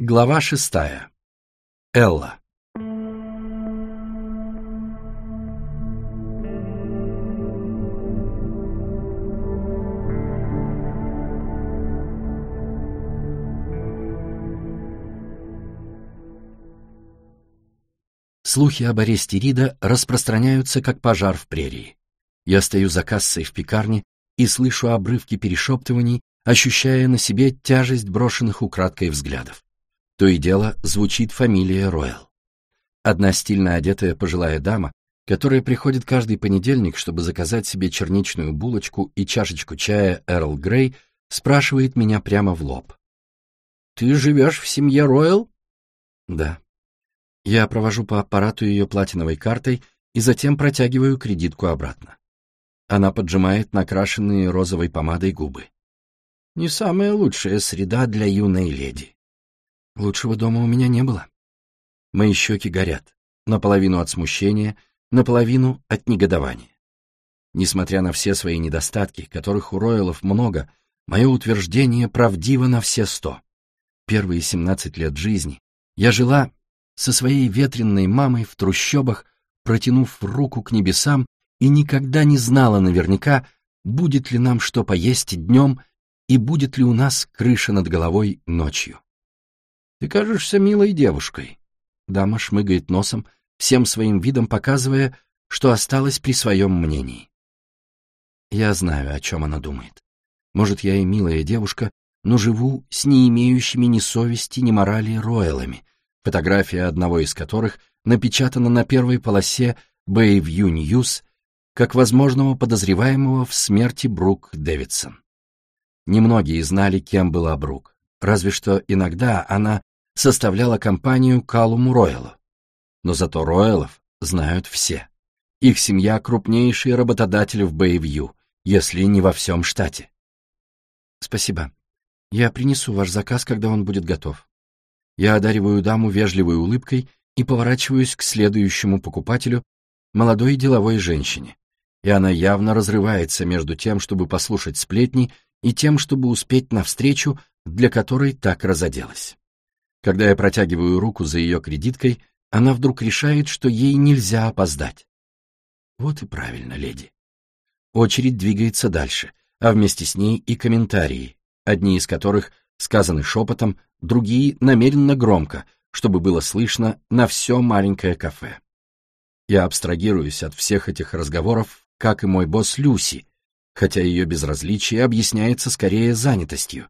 Глава шестая. Элла. Слухи об аресте Рида распространяются как пожар в прерии. Я стою за кассой в пекарне и слышу обрывки перешептываний, ощущая на себе тяжесть брошенных украдкой взглядов. То и дело звучит фамилия Ройл. Одна стильно одетая пожилая дама, которая приходит каждый понедельник, чтобы заказать себе черничную булочку и чашечку чая Эрл Грей, спрашивает меня прямо в лоб. «Ты живешь в семье Ройл?» «Да». Я провожу по аппарату ее платиновой картой и затем протягиваю кредитку обратно. Она поджимает накрашенные розовой помадой губы. Не самая лучшая среда для юной леди. Лучшего дома у меня не было. Мои щеки горят, наполовину от смущения, наполовину от негодования. Несмотря на все свои недостатки, которых у Ройлов много, мое утверждение правдиво на все сто. Первые семнадцать лет жизни я жила со своей ветренной мамой в трущобах, протянув руку к небесам и никогда не знала наверняка, будет ли нам что поесть днем и будет ли у нас крыша над головой ночью. «Ты кажешься милой девушкой», — дама шмыгает носом, всем своим видом показывая, что осталась при своем мнении. Я знаю, о чем она думает. Может, я и милая девушка, но живу с не имеющими ни совести, ни морали роялами, фотография одного из которых напечатана на первой полосе Bayview News как возможного подозреваемого в смерти Брук Дэвидсон. Немногие знали, кем была Брук, разве что иногда она составляла компанию Калуму Ройлу. Но зато Ройлов знают все. Их семья — крупнейший работодатель в Бэйвью, если не во всем штате. Спасибо. Я принесу ваш заказ, когда он будет готов. Я одариваю даму вежливой улыбкой и поворачиваюсь к следующему покупателю, молодой деловой женщине и она явно разрывается между тем, чтобы послушать сплетни, и тем, чтобы успеть навстречу, для которой так разоделась. Когда я протягиваю руку за ее кредиткой, она вдруг решает, что ей нельзя опоздать. Вот и правильно, леди. Очередь двигается дальше, а вместе с ней и комментарии, одни из которых сказаны шепотом, другие намеренно громко, чтобы было слышно на все маленькое кафе. Я абстрагируюсь от всех этих разговоров как и мой босс Люси, хотя ее безразличие объясняется скорее занятостью,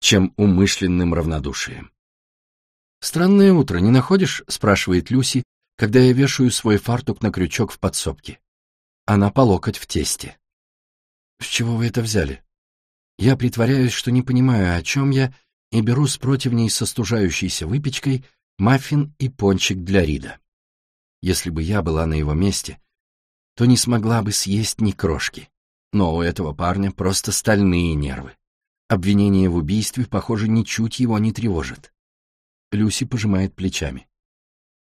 чем умышленным равнодушием. «Странное утро, не находишь?» — спрашивает Люси, когда я вешаю свой фартук на крючок в подсобке. Она по локоть в тесте. «С чего вы это взяли?» Я притворяюсь, что не понимаю, о чем я, и беру с противней со стужающейся выпечкой маффин и пончик для Рида. Если бы я была на его месте, то не смогла бы съесть ни крошки. Но у этого парня просто стальные нервы. Обвинение в убийстве, похоже, ничуть его не тревожит. Люси пожимает плечами.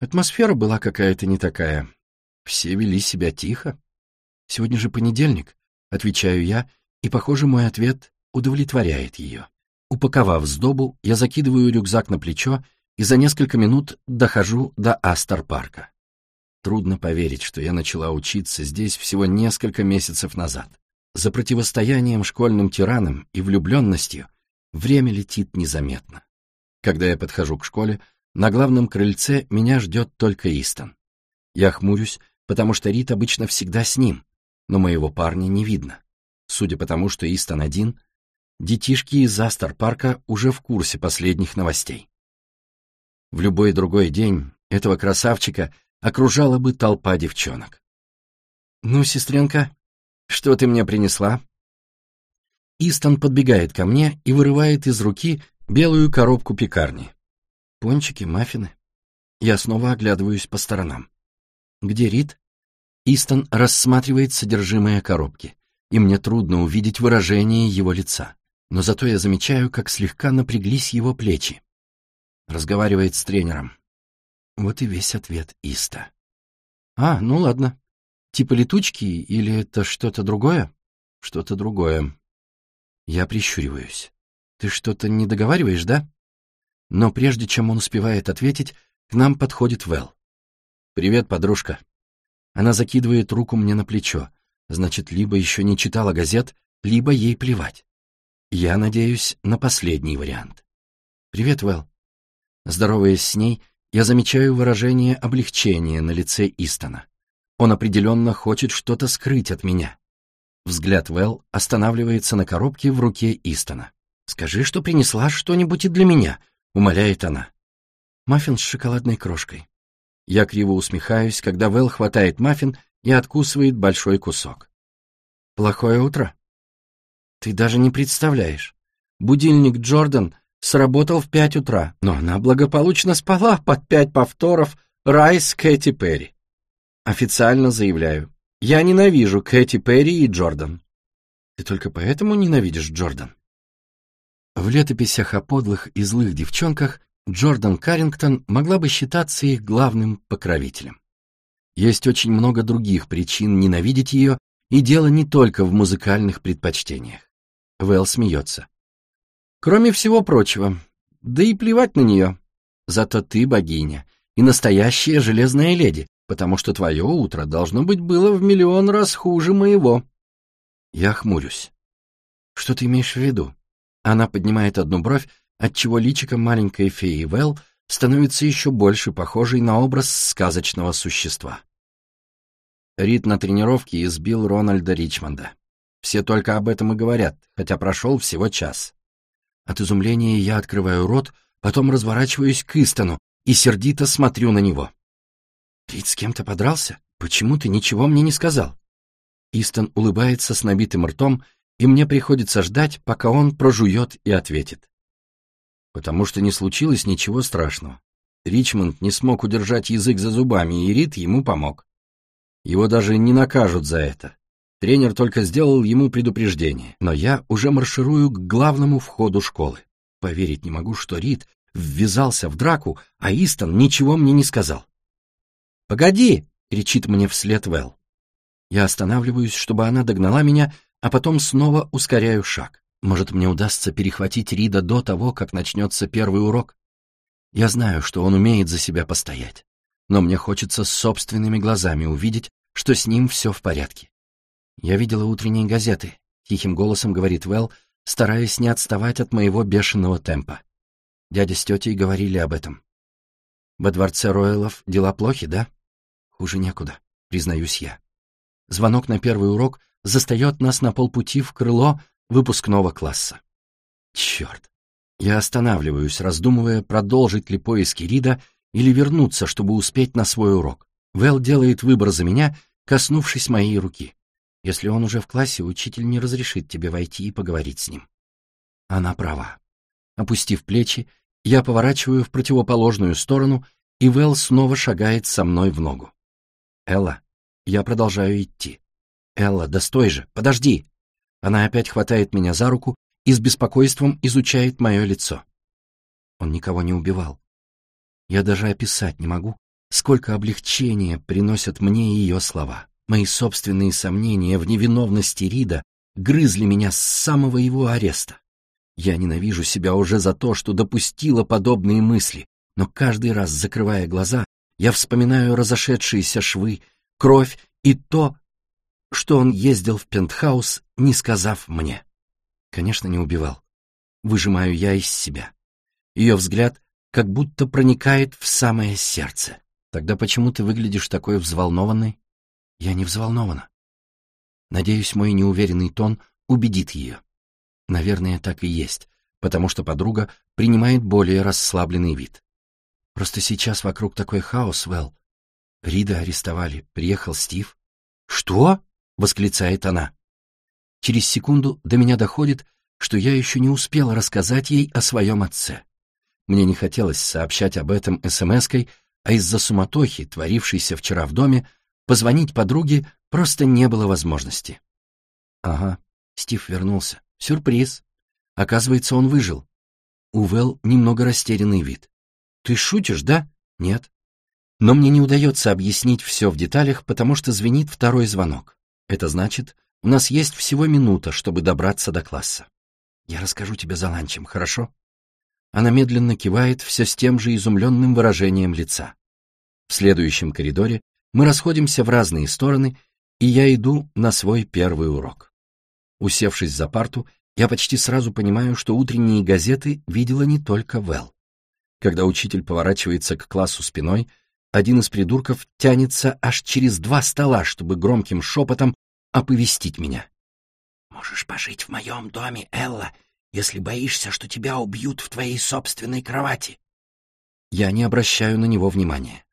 Атмосфера была какая-то не такая. Все вели себя тихо. Сегодня же понедельник, отвечаю я, и, похоже, мой ответ удовлетворяет ее. Упаковав сдобу, я закидываю рюкзак на плечо и за несколько минут дохожу до Астер-парка. Трудно поверить, что я начала учиться здесь всего несколько месяцев назад. За противостоянием школьным тиранам и влюбленностью время летит незаметно. Когда я подхожу к школе, на главном крыльце меня ждет только Истон. Я хмурюсь, потому что Рит обычно всегда с ним, но моего парня не видно. Судя по тому, что Истон один, детишки из Астер-парка уже в курсе последних новостей. В любой другой день этого красавчика окружала бы толпа девчонок. «Ну, сестренка, что ты мне принесла?» Истон подбегает ко мне и вырывает из руки белую коробку пекарни. Пончики, маффины. Я снова оглядываюсь по сторонам. Где Рид? Истон рассматривает содержимое коробки, и мне трудно увидеть выражение его лица. Но зато я замечаю, как слегка напряглись его плечи. Разговаривает с тренером. Вот и весь ответ Иста. А, ну ладно. Типа летучки или это что-то другое? Что-то другое. Я прищуриваюсь. Ты что-то не договариваешь, да? Но прежде чем он успевает ответить, к нам подходит Вэл. «Привет, подружка». Она закидывает руку мне на плечо. Значит, либо еще не читала газет, либо ей плевать. Я надеюсь на последний вариант. «Привет, Вэл». Здороваясь с ней, я замечаю выражение облегчения на лице Истона. Он определенно хочет что-то скрыть от меня. Взгляд Вэл останавливается на коробке в руке Истона. «Скажи, что принесла что-нибудь и для меня», — умоляет она. Маффин с шоколадной крошкой. Я криво усмехаюсь, когда Вэл хватает маффин и откусывает большой кусок. «Плохое утро?» «Ты даже не представляешь. Будильник Джордан сработал в пять утра, но она благополучно спала под пять повторов «Райс Кэти Перри». Официально заявляю, я ненавижу Кэти Перри и Джордан. Ты только поэтому ненавидишь Джордан? В летописях о подлых и злых девчонках Джордан Каррингтон могла бы считаться их главным покровителем. Есть очень много других причин ненавидеть ее, и дело не только в музыкальных предпочтениях. Вэл смеется. Кроме всего прочего, да и плевать на нее. Зато ты богиня и настоящая железная леди, потому что твое утро должно быть было в миллион раз хуже моего. Я хмурюсь. Что ты имеешь в виду? Она поднимает одну бровь, отчего личико маленькой феи Вэл становится еще больше похожей на образ сказочного существа. Рид на тренировке избил Рональда Ричмонда. Все только об этом и говорят, хотя прошел всего час. От изумления я открываю рот, потом разворачиваюсь к Истону и сердито смотрю на него. «Рид с кем-то подрался? Почему ты ничего мне не сказал?» Истон улыбается с набитым ртом, и мне приходится ждать, пока он прожует и ответит. «Потому что не случилось ничего страшного. Ричмонд не смог удержать язык за зубами, и Рид ему помог. Его даже не накажут за это. Тренер только сделал ему предупреждение, но я уже марширую к главному входу школы. Поверить не могу, что Рид ввязался в драку, а Истон ничего мне не сказал. «Погоди!» — кричит мне вслед Вэл. Я останавливаюсь, чтобы она догнала меня, а потом снова ускоряю шаг. Может, мне удастся перехватить Рида до того, как начнется первый урок? Я знаю, что он умеет за себя постоять, но мне хочется собственными глазами увидеть, что с ним все в порядке. Я видела утренние газеты, тихим голосом говорит Вэл, стараясь не отставать от моего бешеного темпа. Дядя с тетей говорили об этом. Во дворце Ройлов дела плохи, да? Хуже некуда, признаюсь я. Звонок на первый урок застает нас на полпути в крыло выпускного класса. Черт. Я останавливаюсь, раздумывая, продолжить ли поиски Рида или вернуться, чтобы успеть на свой урок. Вэл делает выбор за меня, коснувшись моей руки. Если он уже в классе, учитель не разрешит тебе войти и поговорить с ним. Она права. Опустив плечи, я поворачиваю в противоположную сторону, и Вэл снова шагает со мной в ногу. Элла, я продолжаю идти. Элла, да стой же, подожди. Она опять хватает меня за руку и с беспокойством изучает мое лицо. Он никого не убивал. Я даже описать не могу, сколько облегчения приносят мне ее слова. Мои собственные сомнения в невиновности Рида грызли меня с самого его ареста. Я ненавижу себя уже за то, что допустила подобные мысли, но каждый раз, закрывая глаза, я вспоминаю разошедшиеся швы, кровь и то, что он ездил в пентхаус, не сказав мне. Конечно, не убивал. Выжимаю я из себя. Ее взгляд как будто проникает в самое сердце. Тогда почему ты выглядишь такой взволнованной? Я не взволнована. Надеюсь, мой неуверенный тон убедит ее. Наверное, так и есть, потому что подруга принимает более расслабленный вид. Просто сейчас вокруг такой хаос, Вэл. Рида арестовали, приехал Стив. «Что?» — восклицает она. Через секунду до меня доходит, что я еще не успела рассказать ей о своем отце. Мне не хотелось сообщать об этом смс-кой, а из-за суматохи, творившейся вчера в доме, позвонить подруге просто не было возможности. Ага, Стив вернулся. Сюрприз. Оказывается, он выжил. У Вэл немного растерянный вид. Ты шутишь, да? Нет. Но мне не удается объяснить все в деталях, потому что звенит второй звонок. Это значит, у нас есть всего минута, чтобы добраться до класса. Я расскажу тебе за ланчем, хорошо? Она медленно кивает все с тем же изумленным выражением лица. В следующем коридоре мы расходимся в разные стороны, и я иду на свой первый урок. Усевшись за парту, я почти сразу понимаю, что утренние газеты видела не только Вэл. Когда учитель поворачивается к классу спиной, один из придурков тянется аж через два стола, чтобы громким шепотом оповестить меня. «Можешь пожить в моем доме, Элла, если боишься, что тебя убьют в твоей собственной кровати». Я не обращаю на него внимания.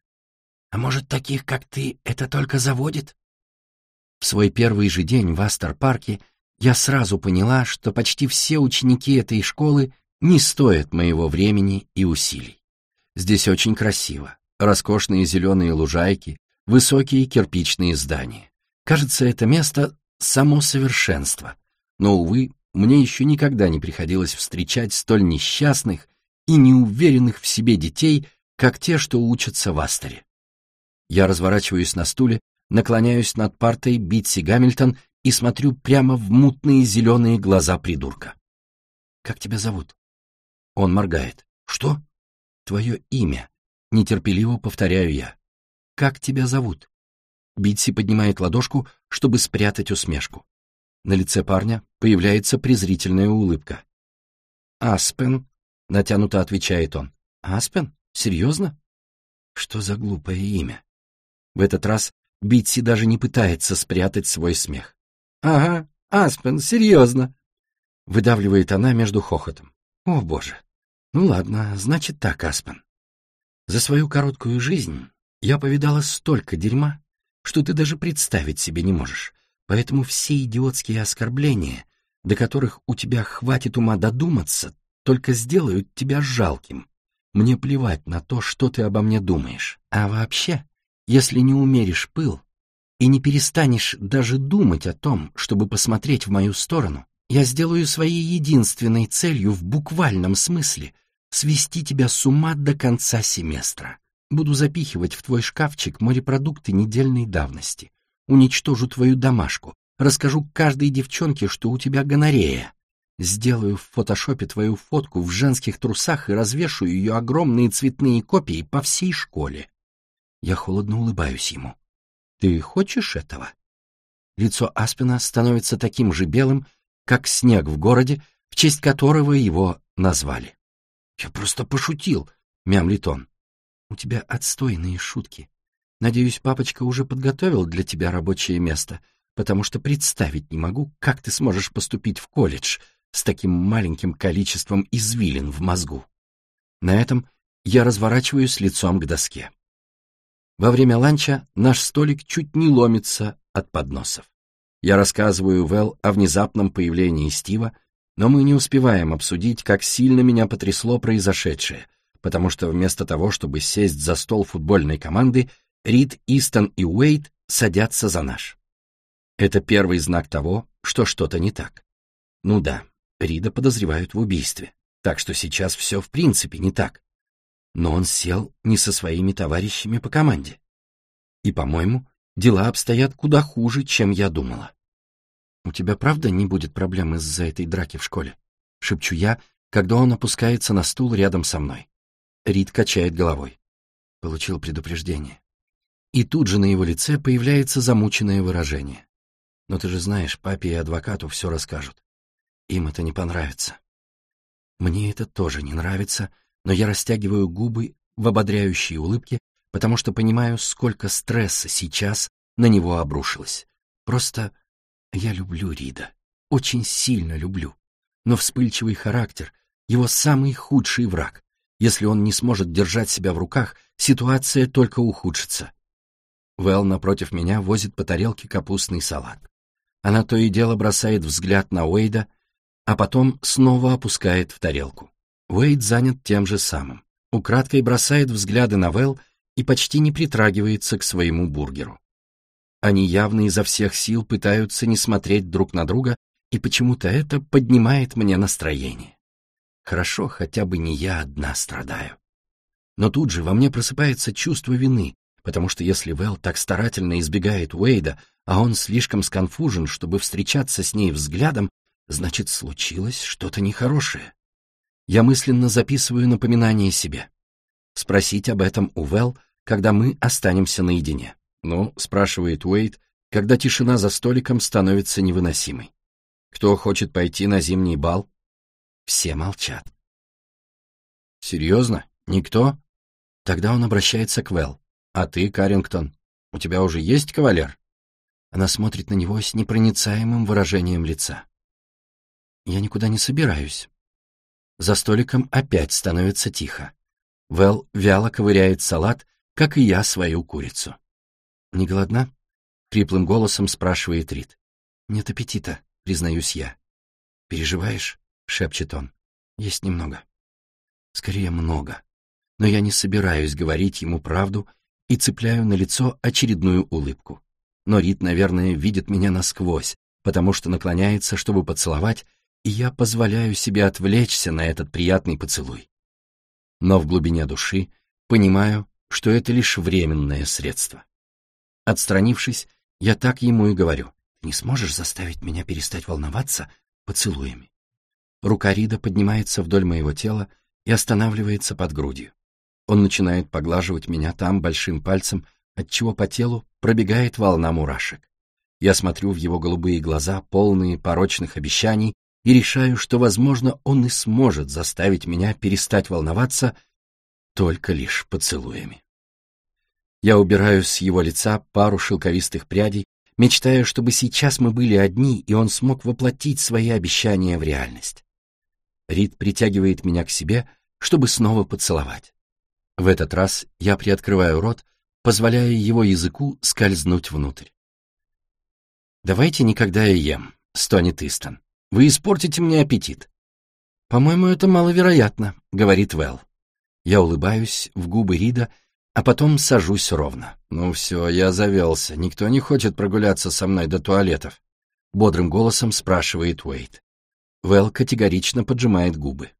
«А может, таких, как ты, это только заводит?» В свой первый же день в Астер-парке я сразу поняла, что почти все ученики этой школы не стоят моего времени и усилий. Здесь очень красиво, роскошные зеленые лужайки, высокие кирпичные здания. Кажется, это место — само совершенство. Но, увы, мне еще никогда не приходилось встречать столь несчастных и неуверенных в себе детей, как те, что учатся в Астере. Я разворачиваюсь на стуле, наклоняюсь над партой Битси Гамильтон и смотрю прямо в мутные зеленые глаза придурка. «Как тебя зовут?» Он моргает. «Что?» «Твое имя», — нетерпеливо повторяю я. «Как тебя зовут?» Битси поднимает ладошку, чтобы спрятать усмешку. На лице парня появляется презрительная улыбка. «Аспен», — натянуто отвечает он. «Аспен? Серьезно?» Что за глупое имя? В этот раз Битси даже не пытается спрятать свой смех. «Ага, Аспен, серьезно!» Выдавливает она между хохотом. «О, боже! Ну ладно, значит так, Аспен. За свою короткую жизнь я повидала столько дерьма, что ты даже представить себе не можешь. Поэтому все идиотские оскорбления, до которых у тебя хватит ума додуматься, только сделают тебя жалким. Мне плевать на то, что ты обо мне думаешь. А вообще, если не умеришь пыл и не перестанешь даже думать о том, чтобы посмотреть в мою сторону, я сделаю своей единственной целью в буквальном смысле свести тебя с ума до конца семестра. Буду запихивать в твой шкафчик морепродукты недельной давности. Уничтожу твою домашку. Расскажу каждой девчонке, что у тебя гонорея. Сделаю в фотошопе твою фотку в женских трусах и развешу ее огромные цветные копии по всей школе. Я холодно улыбаюсь ему. Ты хочешь этого? Лицо Аспина становится таким же белым, как снег в городе, в честь которого его назвали. Я просто пошутил, мямлит он. У тебя отстойные шутки. Надеюсь, папочка уже подготовил для тебя рабочее место, потому что представить не могу, как ты сможешь поступить в колледж с таким маленьким количеством извилин в мозгу. На этом я разворачиваюсь лицом к доске. Во время ланча наш столик чуть не ломится от подносов. Я рассказываю Вэл о внезапном появлении Стива, но мы не успеваем обсудить, как сильно меня потрясло произошедшее, потому что вместо того, чтобы сесть за стол футбольной команды, Рид, Истон и Уэйт садятся за наш. Это первый знак того, что что-то не так. Ну да, Рида подозревают в убийстве, так что сейчас все в принципе не так но он сел не со своими товарищами по команде. И, по-моему, дела обстоят куда хуже, чем я думала. «У тебя правда не будет проблем из-за этой драки в школе?» — шепчу я, когда он опускается на стул рядом со мной. Рид качает головой. Получил предупреждение. И тут же на его лице появляется замученное выражение. «Но ты же знаешь, папе и адвокату все расскажут. Им это не понравится». Мне это тоже не нравится, — но я растягиваю губы в ободряющей улыбке, потому что понимаю, сколько стресса сейчас на него обрушилось. Просто я люблю Рида, очень сильно люблю. Но вспыльчивый характер — его самый худший враг. Если он не сможет держать себя в руках, ситуация только ухудшится. Вэл напротив меня возит по тарелке капустный салат. Она то и дело бросает взгляд на Уэйда, а потом снова опускает в тарелку. Уэйд занят тем же самым. Украдкой бросает взгляды на Вэл и почти не притрагивается к своему бургеру. Они явно изо всех сил пытаются не смотреть друг на друга, и почему-то это поднимает мне настроение. Хорошо, хотя бы не я одна страдаю. Но тут же во мне просыпается чувство вины, потому что если Вэл так старательно избегает Уэйда, а он слишком сконфужен, чтобы встречаться с ней взглядом, значит, случилось что-то нехорошее. Я мысленно записываю напоминание себе. Спросить об этом у Вэл, когда мы останемся наедине. «Ну?» — спрашивает Уэйд, когда тишина за столиком становится невыносимой. «Кто хочет пойти на зимний бал?» Все молчат. «Серьезно? Никто?» Тогда он обращается к Вэл. «А ты, Карингтон, у тебя уже есть кавалер?» Она смотрит на него с непроницаемым выражением лица. «Я никуда не собираюсь». За столиком опять становится тихо. Вэл вяло ковыряет салат, как и я свою курицу. «Не голодна?» — хриплым голосом спрашивает Рит. «Нет аппетита», — признаюсь я. «Переживаешь?» — шепчет он. «Есть немного». Скорее, много. Но я не собираюсь говорить ему правду и цепляю на лицо очередную улыбку. Но Рит, наверное, видит меня насквозь, потому что наклоняется, чтобы поцеловать, и я позволяю себе отвлечься на этот приятный поцелуй. Но в глубине души понимаю, что это лишь временное средство. Отстранившись, я так ему и говорю. «Не сможешь заставить меня перестать волноваться поцелуями?» Рука Рида поднимается вдоль моего тела и останавливается под грудью. Он начинает поглаживать меня там большим пальцем, отчего по телу пробегает волна мурашек. Я смотрю в его голубые глаза, полные порочных обещаний, и решаю, что, возможно, он и сможет заставить меня перестать волноваться только лишь поцелуями. Я убираю с его лица пару шелковистых прядей, мечтая, чтобы сейчас мы были одни, и он смог воплотить свои обещания в реальность. Рид притягивает меня к себе, чтобы снова поцеловать. В этот раз я приоткрываю рот, позволяя его языку скользнуть внутрь. «Давайте никогда я ем», — стонет Истон. «Вы испортите мне аппетит». «По-моему, это маловероятно», — говорит Вэл. Я улыбаюсь в губы Рида, а потом сажусь ровно. «Ну все, я завелся. Никто не хочет прогуляться со мной до туалетов», — бодрым голосом спрашивает Уэйт. Вэл категорично поджимает губы.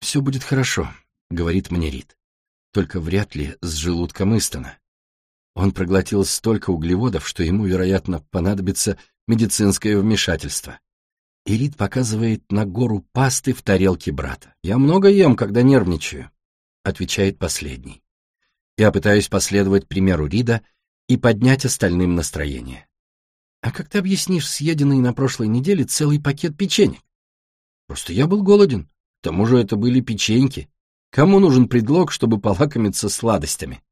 «Все будет хорошо», — говорит мне Рид. «Только вряд ли с желудком Истона. Он проглотил столько углеводов, что ему, вероятно, понадобится медицинское вмешательство». И Рид показывает на гору пасты в тарелке брата. «Я много ем, когда нервничаю», — отвечает последний. Я пытаюсь последовать примеру Рида и поднять остальным настроение. «А как ты объяснишь съеденный на прошлой неделе целый пакет печенья?» «Просто я был голоден», к тому же это были печеньки. Кому нужен предлог, чтобы полакомиться сладостями?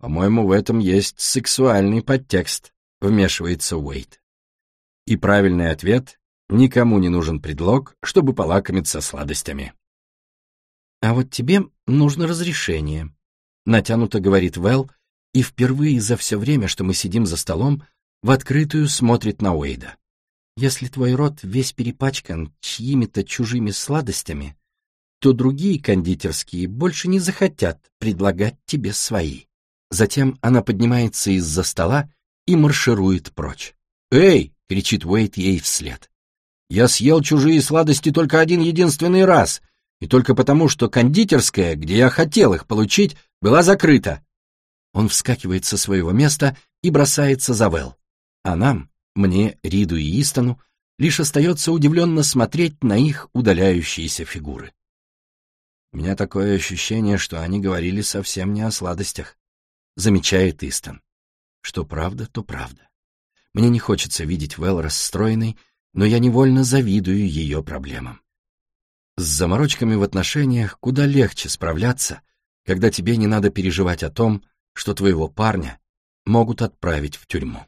По-моему, в этом есть сексуальный подтекст, вмешивается Уэйт. И правильный ответ — никому не нужен предлог, чтобы полакомиться сладостями. А вот тебе нужно разрешение, натянуто говорит Вэл, и впервые за все время, что мы сидим за столом, в открытую смотрит на Уэйда. Если твой рот весь перепачкан чьими-то чужими сладостями, то другие кондитерские больше не захотят предлагать тебе свои. Затем она поднимается из-за стола и марширует прочь. «Эй!» — кричит Уэйт ей вслед. «Я съел чужие сладости только один единственный раз, и только потому, что кондитерская, где я хотел их получить, была закрыта». Он вскакивает со своего места и бросается за Вэл. А нам, мне, Риду и Истону лишь остается удивленно смотреть на их удаляющиеся фигуры. У меня такое ощущение, что они говорили совсем не о сладостях, замечает Истон. Что правда, то правда. Мне не хочется видеть Вэл расстроенной, но я невольно завидую ее проблемам. С заморочками в отношениях куда легче справляться, когда тебе не надо переживать о том, что твоего парня могут отправить в тюрьму.